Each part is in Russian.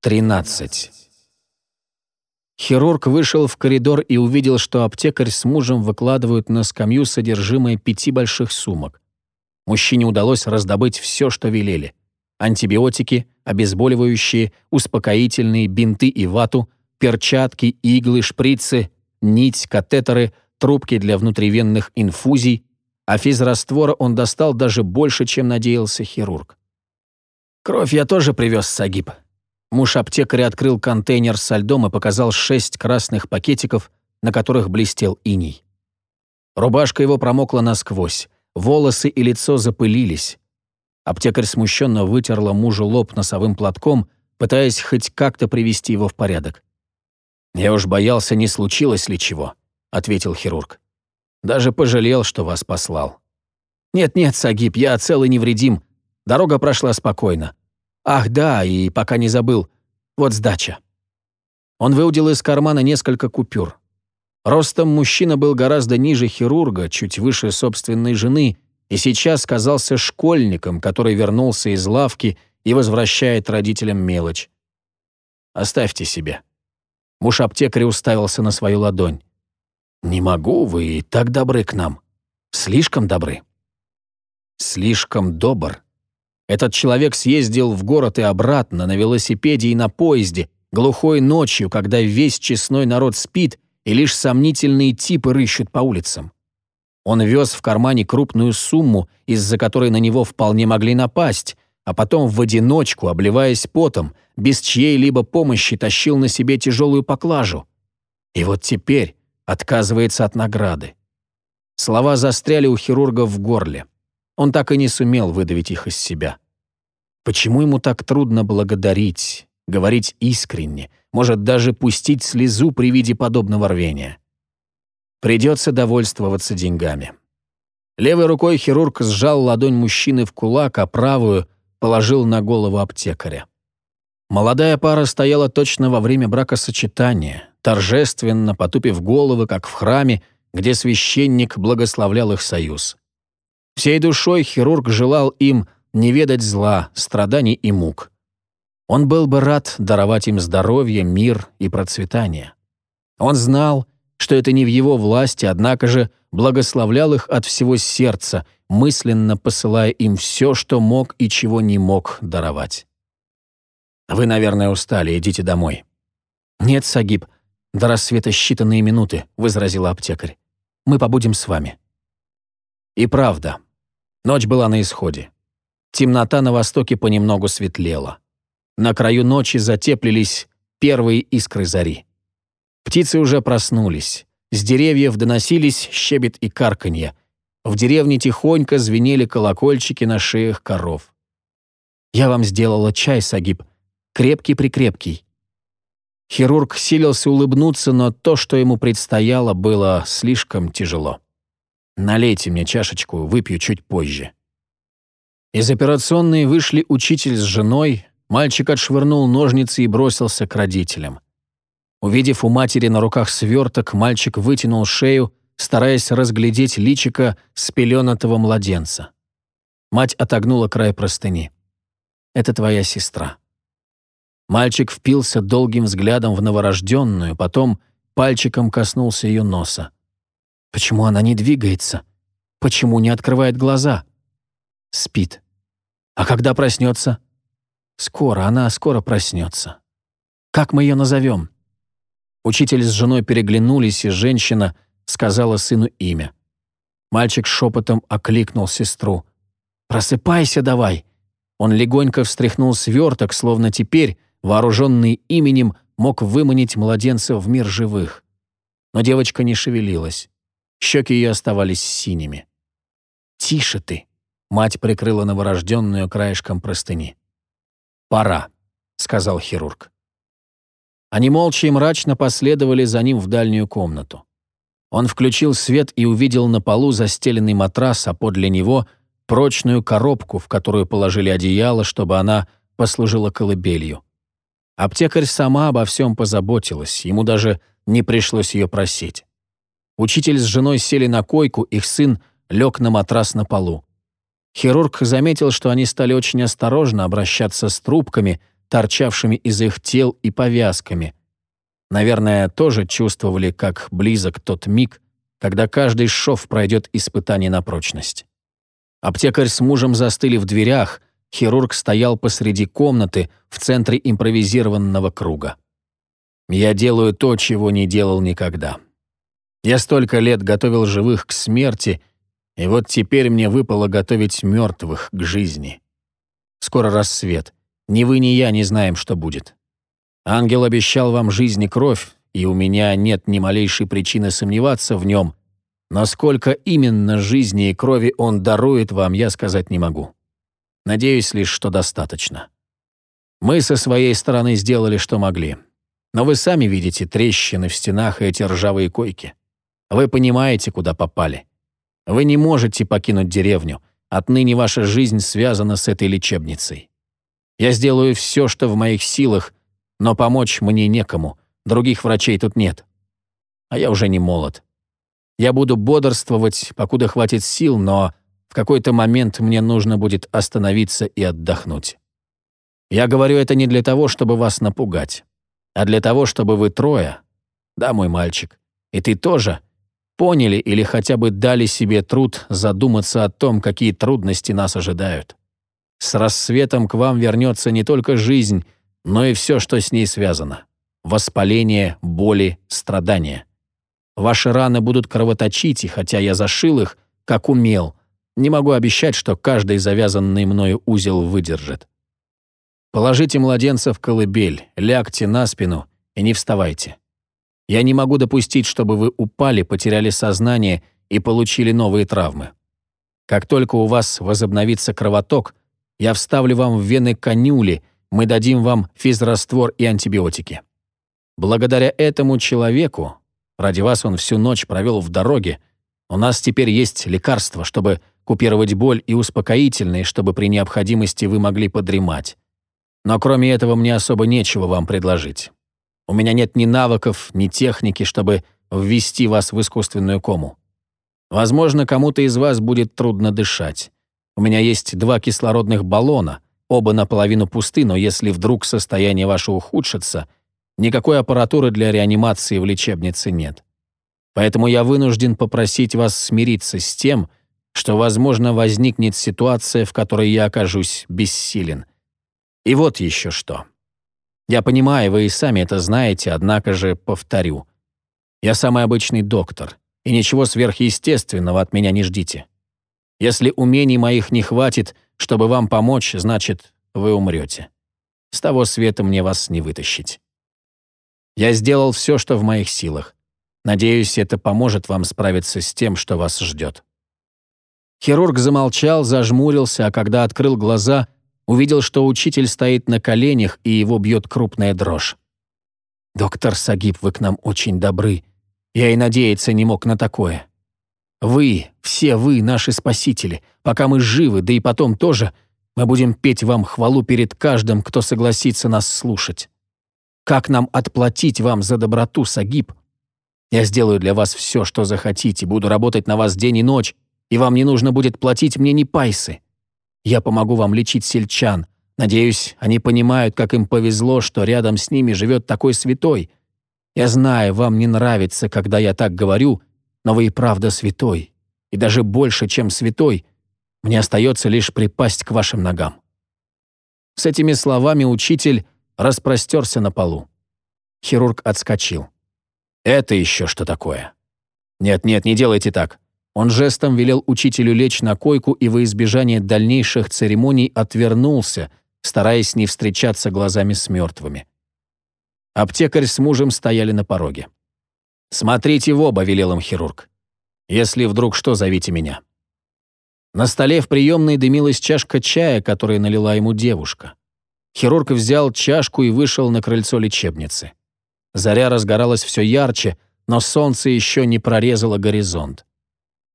13. Хирург вышел в коридор и увидел, что аптекарь с мужем выкладывают на скамью содержимое пяти больших сумок. Мужчине удалось раздобыть все, что велели. Антибиотики, обезболивающие, успокоительные, бинты и вату, перчатки, иглы, шприцы, нить, катетеры, трубки для внутривенных инфузий, а физраствора он достал даже больше, чем надеялся хирург. «Кровь я тоже привез, Сагиб», Муж аптекаря открыл контейнер со льдом и показал шесть красных пакетиков, на которых блестел иней. Рубашка его промокла насквозь, волосы и лицо запылились. Аптекарь смущенно вытерла мужу лоб носовым платком, пытаясь хоть как-то привести его в порядок. «Я уж боялся, не случилось ли чего», — ответил хирург. «Даже пожалел, что вас послал». «Нет-нет, Сагиб, я цел и невредим. Дорога прошла спокойно. Ах, да, и пока не забыл. Вот сдача. Он выудил из кармана несколько купюр. Ростом мужчина был гораздо ниже хирурга, чуть выше собственной жены, и сейчас казался школьником, который вернулся из лавки и возвращает родителям мелочь. «Оставьте себе». Муж аптекаря уставился на свою ладонь. «Не могу, вы так добры к нам. Слишком добры». «Слишком добр», этот человек съездил в город и обратно на велосипеде и на поезде, глухой ночью, когда весь честной народ спит и лишь сомнительные типы рыщут по улицам. Он вез в кармане крупную сумму, из-за которой на него вполне могли напасть, а потом в одиночку, обливаясь потом, без чьей-либо помощи тащил на себе тяжелую поклажу. И вот теперь отказывается от награды. Слова застряли у хирурга в горле. Он так и не сумел выдавить их из себя. Почему ему так трудно благодарить, говорить искренне, может даже пустить слезу при виде подобного рвения? Придется довольствоваться деньгами. Левой рукой хирург сжал ладонь мужчины в кулак, а правую положил на голову аптекаря. Молодая пара стояла точно во время бракосочетания, торжественно потупив головы, как в храме, где священник благословлял их союз. Всей душой хирург желал им не ведать зла, страданий и мук. Он был бы рад даровать им здоровье, мир и процветание. Он знал, что это не в его власти, однако же благословлял их от всего сердца, мысленно посылая им все, что мог и чего не мог даровать. «Вы, наверное, устали, идите домой». «Нет, Сагиб, до рассвета считанные минуты», — возразила аптекарь. «Мы побудем с вами». И правда, Ночь была на исходе. Темнота на востоке понемногу светлела. На краю ночи затеплились первые искры зари. Птицы уже проснулись. С деревьев доносились щебет и карканье. В деревне тихонько звенели колокольчики на шеях коров. «Я вам сделала чай, Сагиб. Крепкий-прикрепкий». Хирург силился улыбнуться, но то, что ему предстояло, было слишком тяжело. Налейте мне чашечку, выпью чуть позже». Из операционной вышли учитель с женой, мальчик отшвырнул ножницы и бросился к родителям. Увидев у матери на руках сверток, мальчик вытянул шею, стараясь разглядеть личико спеленатого младенца. Мать отогнула край простыни. «Это твоя сестра». Мальчик впился долгим взглядом в новорожденную, потом пальчиком коснулся ее носа. Почему она не двигается? Почему не открывает глаза? Спит. А когда проснется? Скоро, она скоро проснется. Как мы ее назовем? Учитель с женой переглянулись, и женщина сказала сыну имя. Мальчик шепотом окликнул сестру. «Просыпайся давай!» Он легонько встряхнул сверток, словно теперь, вооруженный именем, мог выманить младенца в мир живых. Но девочка не шевелилась. Щеки ее оставались синими. «Тише ты!» — мать прикрыла новорожденную краешком простыни. «Пора», — сказал хирург. Они молча и мрачно последовали за ним в дальнюю комнату. Он включил свет и увидел на полу застеленный матрас, а подле него — прочную коробку, в которую положили одеяло, чтобы она послужила колыбелью. Аптекарь сама обо всем позаботилась, ему даже не пришлось ее просить. Учитель с женой сели на койку, их сын лег на матрас на полу. Хирург заметил, что они стали очень осторожно обращаться с трубками, торчавшими из их тел и повязками. Наверное, тоже чувствовали, как близок тот миг, когда каждый шов пройдет испытание на прочность. Аптекарь с мужем застыли в дверях, хирург стоял посреди комнаты в центре импровизированного круга. Я делаю то, чего не делал никогда. Я столько лет готовил живых к смерти, и вот теперь мне выпало готовить мертвых к жизни. Скоро рассвет. Ни вы, ни я не знаем, что будет. Ангел обещал вам жизнь и кровь, и у меня нет ни малейшей причины сомневаться в нем, но сколько именно жизни и крови он дарует вам, я сказать не могу. Надеюсь лишь, что достаточно. Мы со своей стороны сделали, что могли. Но вы сами видите трещины в стенах и эти ржавые койки. Вы понимаете, куда попали. Вы не можете покинуть деревню. Отныне ваша жизнь связана с этой лечебницей. Я сделаю все, что в моих силах, но помочь мне некому. Других врачей тут нет. А я уже не молод. Я буду бодрствовать, покуда хватит сил, но в какой-то момент мне нужно будет остановиться и отдохнуть. Я говорю это не для того, чтобы вас напугать, а для того, чтобы вы трое, да, мой мальчик, и ты тоже, поняли или хотя бы дали себе труд задуматься о том, какие трудности нас ожидают. С рассветом к вам вернется не только жизнь, но и все, что с ней связано. Воспаление, боли, страдания. Ваши раны будут кровоточить, и хотя я зашил их, как умел, не могу обещать, что каждый завязанный мною узел выдержит. Положите младенца в колыбель, лягте на спину и не вставайте. Я не могу допустить, чтобы вы упали, потеряли сознание и получили новые травмы. Как только у вас возобновится кровоток, я вставлю вам в вены конюли, мы дадим вам физраствор и антибиотики. Благодаря этому человеку, ради вас он всю ночь провел в дороге, у нас теперь есть лекарства, чтобы купировать боль и успокоительные, чтобы при необходимости вы могли подремать. Но кроме этого мне особо нечего вам предложить. У меня нет ни навыков, ни техники, чтобы ввести вас в искусственную кому. Возможно, кому-то из вас будет трудно дышать. У меня есть два кислородных баллона, оба наполовину пусты, но если вдруг состояние ваше ухудшится, никакой аппаратуры для реанимации в лечебнице нет. Поэтому я вынужден попросить вас смириться с тем, что, возможно, возникнет ситуация, в которой я окажусь бессилен. И вот еще что. Я понимаю, вы и сами это знаете, однако же повторю. Я самый обычный доктор, и ничего сверхъестественного от меня не ждите. Если умений моих не хватит, чтобы вам помочь, значит, вы умрете. С того света мне вас не вытащить. Я сделал все, что в моих силах. Надеюсь, это поможет вам справиться с тем, что вас ждет. Хирург замолчал, зажмурился, а когда открыл глаза, увидел, что учитель стоит на коленях и его бьет крупная дрожь. «Доктор Сагиб, вы к нам очень добры. Я и надеяться не мог на такое. Вы, все вы, наши спасители. Пока мы живы, да и потом тоже, мы будем петь вам хвалу перед каждым, кто согласится нас слушать. Как нам отплатить вам за доброту, Сагиб? Я сделаю для вас все, что захотите, буду работать на вас день и ночь, и вам не нужно будет платить мне ни пайсы. Я помогу вам лечить сельчан. Надеюсь, они понимают, как им повезло, что рядом с ними живет такой святой. Я знаю, вам не нравится, когда я так говорю, но вы и правда святой. И даже больше, чем святой. Мне остается лишь припасть к вашим ногам». С этими словами учитель распростерся на полу. Хирург отскочил. «Это еще что такое?» «Нет-нет, не делайте так. Он жестом велел учителю лечь на койку и во избежание дальнейших церемоний отвернулся, стараясь не встречаться глазами с мертвыми. Аптекарь с мужем стояли на пороге. «Смотрите в оба», — велел им хирург. «Если вдруг что, зовите меня». На столе в приемной дымилась чашка чая, которую налила ему девушка. Хирург взял чашку и вышел на крыльцо лечебницы. Заря разгоралась все ярче, но солнце еще не прорезало горизонт.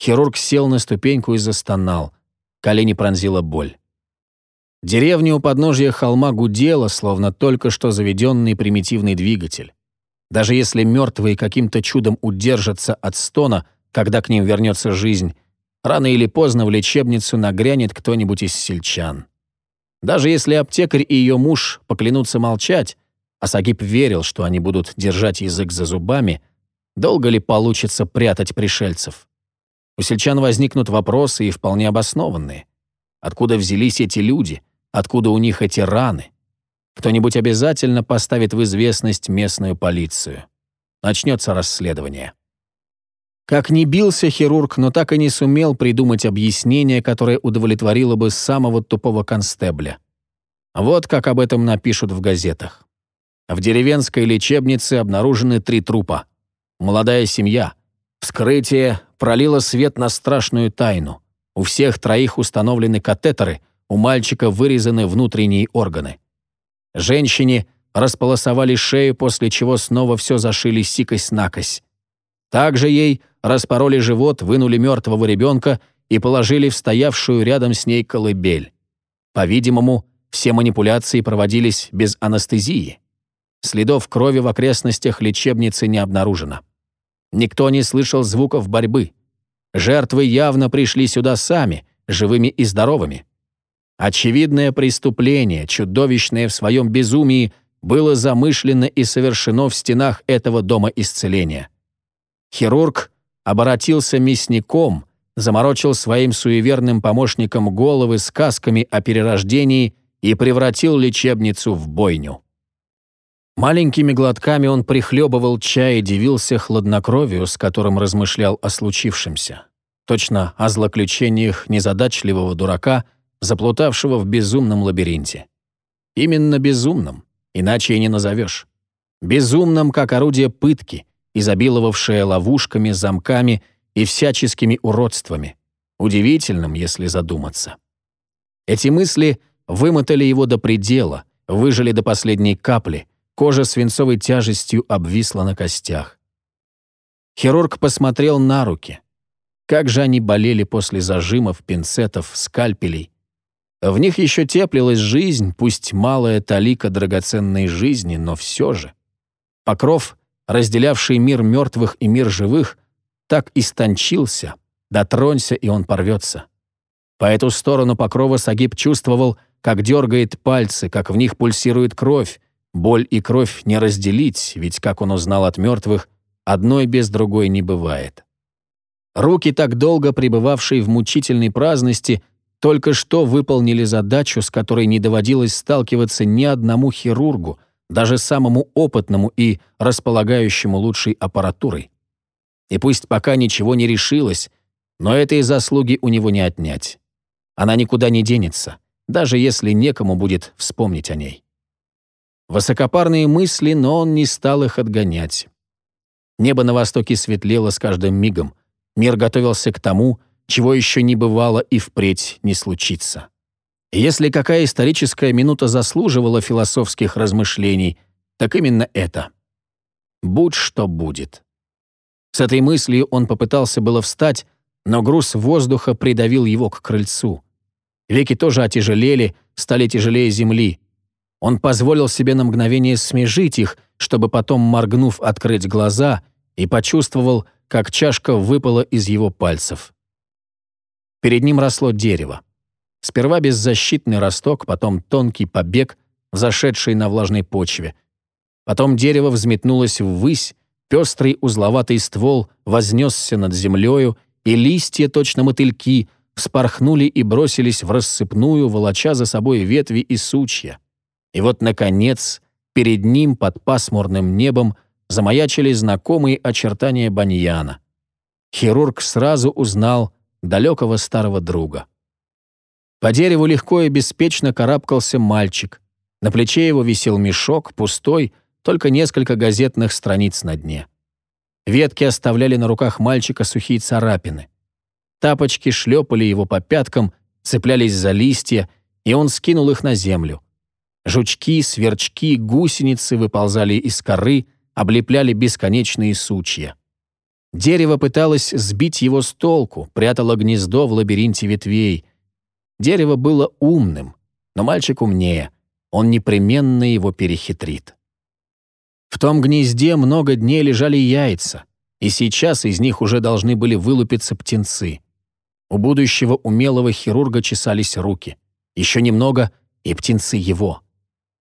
Хирург сел на ступеньку и застонал. Колени пронзила боль. Деревня у подножья холма гудела, словно только что заведенный примитивный двигатель. Даже если мертвые каким-то чудом удержатся от стона, когда к ним вернется жизнь, рано или поздно в лечебницу нагрянет кто-нибудь из сельчан. Даже если аптекарь и ее муж поклянутся молчать, а Сагиб верил, что они будут держать язык за зубами, долго ли получится прятать пришельцев? У сельчан возникнут вопросы и вполне обоснованные. Откуда взялись эти люди? Откуда у них эти раны? Кто-нибудь обязательно поставит в известность местную полицию. Начнется расследование. Как ни бился хирург, но так и не сумел придумать объяснение, которое удовлетворило бы самого тупого констебля. Вот как об этом напишут в газетах. В деревенской лечебнице обнаружены три трупа. Молодая семья. Вскрытие пролило свет на страшную тайну. У всех троих установлены катетеры, у мальчика вырезаны внутренние органы. Женщине располосовали шею, после чего снова все зашили сикость-накость. Также ей распороли живот, вынули мертвого ребенка и положили в стоявшую рядом с ней колыбель. По-видимому, все манипуляции проводились без анестезии. Следов крови в окрестностях лечебницы не обнаружено. Никто не слышал звуков борьбы. Жертвы явно пришли сюда сами, живыми и здоровыми. Очевидное преступление, чудовищное в своем безумии, было замышлено и совершено в стенах этого дома исцеления. Хирург оборотился мясником, заморочил своим суеверным помощникам головы сказками о перерождении и превратил лечебницу в бойню. Маленькими глотками он прихлебывал чай и дивился хладнокровию, с которым размышлял о случившемся. Точно о злоключениях незадачливого дурака, заплутавшего в безумном лабиринте. Именно безумном, иначе и не назовешь. Безумном, как орудие пытки, изобиловавшее ловушками, замками и всяческими уродствами. Удивительным, если задуматься. Эти мысли вымотали его до предела, выжили до последней капли, кожа свинцовой тяжестью обвисла на костях. Хирург посмотрел на руки. Как же они болели после зажимов, пинцетов, скальпелей. В них еще теплилась жизнь, пусть малая талика драгоценной жизни, но все же. Покров разделявший мир мертвых и мир живых, так истончился, дотронься, и он порвется. По эту сторону покрова Сагиб чувствовал, как дергает пальцы, как в них пульсирует кровь. Боль и кровь не разделить, ведь, как он узнал от мертвых, одной без другой не бывает. Руки, так долго пребывавшие в мучительной праздности, только что выполнили задачу, с которой не доводилось сталкиваться ни одному хирургу, даже самому опытному и располагающему лучшей аппаратурой. И пусть пока ничего не решилось, но этой заслуги у него не отнять. Она никуда не денется, даже если некому будет вспомнить о ней. Высокопарные мысли, но он не стал их отгонять. Небо на востоке светлело с каждым мигом. Мир готовился к тому, чего еще не бывало и впредь не случится. Если какая историческая минута заслуживала философских размышлений, так именно это. Будь что будет. С этой мыслью он попытался было встать, но груз воздуха придавил его к крыльцу. Веки тоже отяжелели, стали тяжелее земли. Он позволил себе на мгновение смежить их, чтобы потом, моргнув, открыть глаза, и почувствовал, как чашка выпала из его пальцев. Перед ним росло дерево. Сперва беззащитный росток, потом тонкий побег, зашедший на влажной почве. Потом дерево взметнулось ввысь, пестрый узловатый ствол вознесся над землею, и листья, точно мотыльки, вспорхнули и бросились в рассыпную, волоча за собой ветви и сучья. И вот, наконец, перед ним под пасмурным небом замаячили знакомые очертания баньяна. Хирург сразу узнал далекого старого друга. По дереву легко и беспечно карабкался мальчик. На плече его висел мешок, пустой, только несколько газетных страниц на дне. Ветки оставляли на руках мальчика сухие царапины. Тапочки шлепали его по пяткам, цеплялись за листья, и он скинул их на землю. Жучки, сверчки, гусеницы выползали из коры, облепляли бесконечные сучья. Дерево пыталось сбить его с толку, прятало гнездо в лабиринте ветвей, Дерево было умным, но мальчик умнее. Он непременно его перехитрит. В том гнезде много дней лежали яйца, и сейчас из них уже должны были вылупиться птенцы. У будущего умелого хирурга чесались руки. Еще немного, и птенцы его.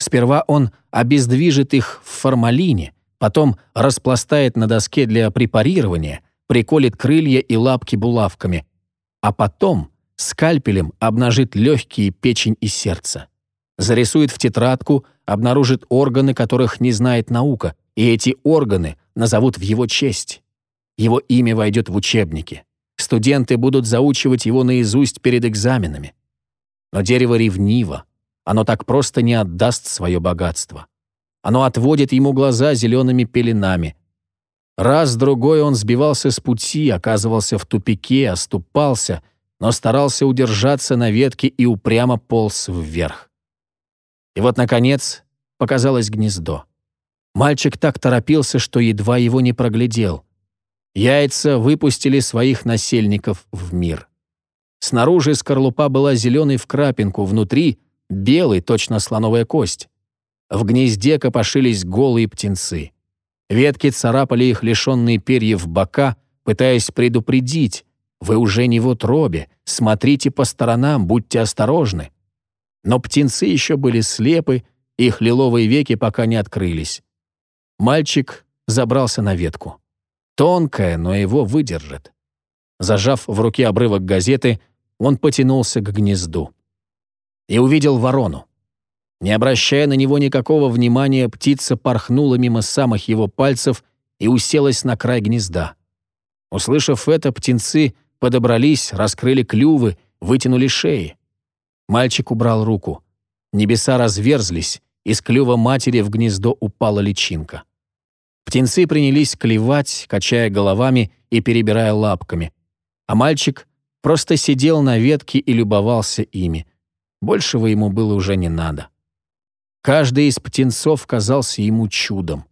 Сперва он обездвижит их в формалине, потом распластает на доске для препарирования, приколет крылья и лапки булавками, а потом скальпелем обнажит легкие, печень и сердце. Зарисует в тетрадку, обнаружит органы, которых не знает наука, и эти органы назовут в его честь. Его имя войдет в учебники. Студенты будут заучивать его наизусть перед экзаменами. Но дерево ревниво. Оно так просто не отдаст свое богатство. Оно отводит ему глаза зелеными пеленами. Раз-другой он сбивался с пути, оказывался в тупике, оступался, но старался удержаться на ветке и упрямо полз вверх. И вот, наконец, показалось гнездо. Мальчик так торопился, что едва его не проглядел. Яйца выпустили своих насельников в мир. Снаружи скорлупа была зеленой в крапинку, внутри — белый, точно слоновая кость. В гнезде копошились голые птенцы. Ветки царапали их лишенные перьев бока, пытаясь предупредить. «Вы уже не в утробе, смотрите по сторонам, будьте осторожны». Но птенцы еще были слепы, их лиловые веки пока не открылись. Мальчик забрался на ветку. Тонкая, но его выдержит. Зажав в руке обрывок газеты, он потянулся к гнезду. И увидел ворону. Не обращая на него никакого внимания, птица порхнула мимо самых его пальцев и уселась на край гнезда. Услышав это, птенцы подобрались, раскрыли клювы, вытянули шеи. Мальчик убрал руку. Небеса разверзлись, из клюва матери в гнездо упала личинка. Птенцы принялись клевать, качая головами и перебирая лапками. А мальчик просто сидел на ветке и любовался ими. Большего ему было уже не надо. Каждый из птенцов казался ему чудом.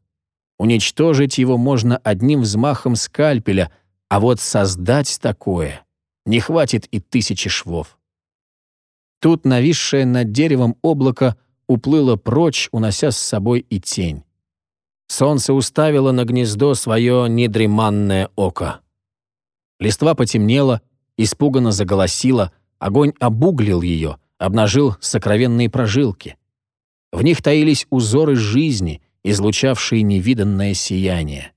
Уничтожить его можно одним взмахом скальпеля, а вот создать такое не хватит и тысячи швов. Тут нависшее над деревом облако уплыло прочь, унося с собой и тень. Солнце уставило на гнездо свое недреманное око. Листва потемнела, испуганно заголосила, огонь обуглил ее, обнажил сокровенные прожилки. В них таились узоры жизни, излучавшие невиданное сияние.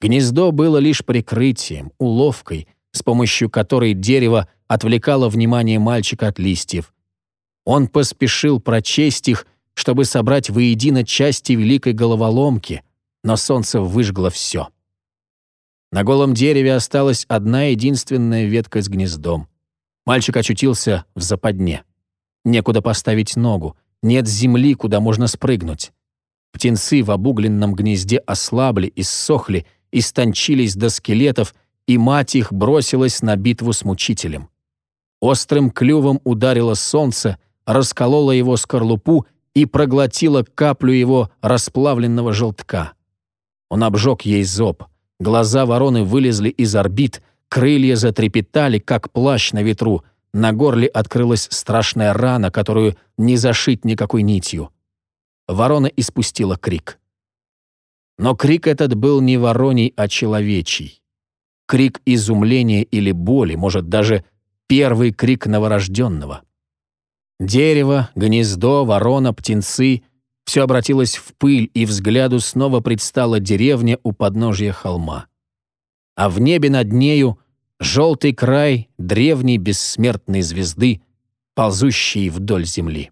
Гнездо было лишь прикрытием, уловкой, с помощью которой дерево отвлекало внимание мальчика от листьев. Он поспешил прочесть их, чтобы собрать воедино части великой головоломки, но солнце выжгло все. На голом дереве осталась одна единственная ветка с гнездом. Мальчик очутился в западне. Некуда поставить ногу, нет земли, куда можно спрыгнуть. Птенцы в обугленном гнезде ослабли, иссохли, истончились до скелетов, и мать их бросилась на битву с мучителем. Острым клювом ударило солнце, раскололо его скорлупу и проглотила каплю его расплавленного желтка. Он обжег ей зоб. Глаза вороны вылезли из орбит, крылья затрепетали, как плащ на ветру. На горле открылась страшная рана, которую не зашить никакой нитью. Ворона испустила крик. Но крик этот был не вороний, а человечий. Крик изумления или боли, может, даже первый крик новорожденного. Дерево, гнездо, ворона, птенцы — все обратилось в пыль, и взгляду снова предстала деревня у подножья холма. А в небе над нею — желтый край древней бессмертной звезды, ползущей вдоль земли.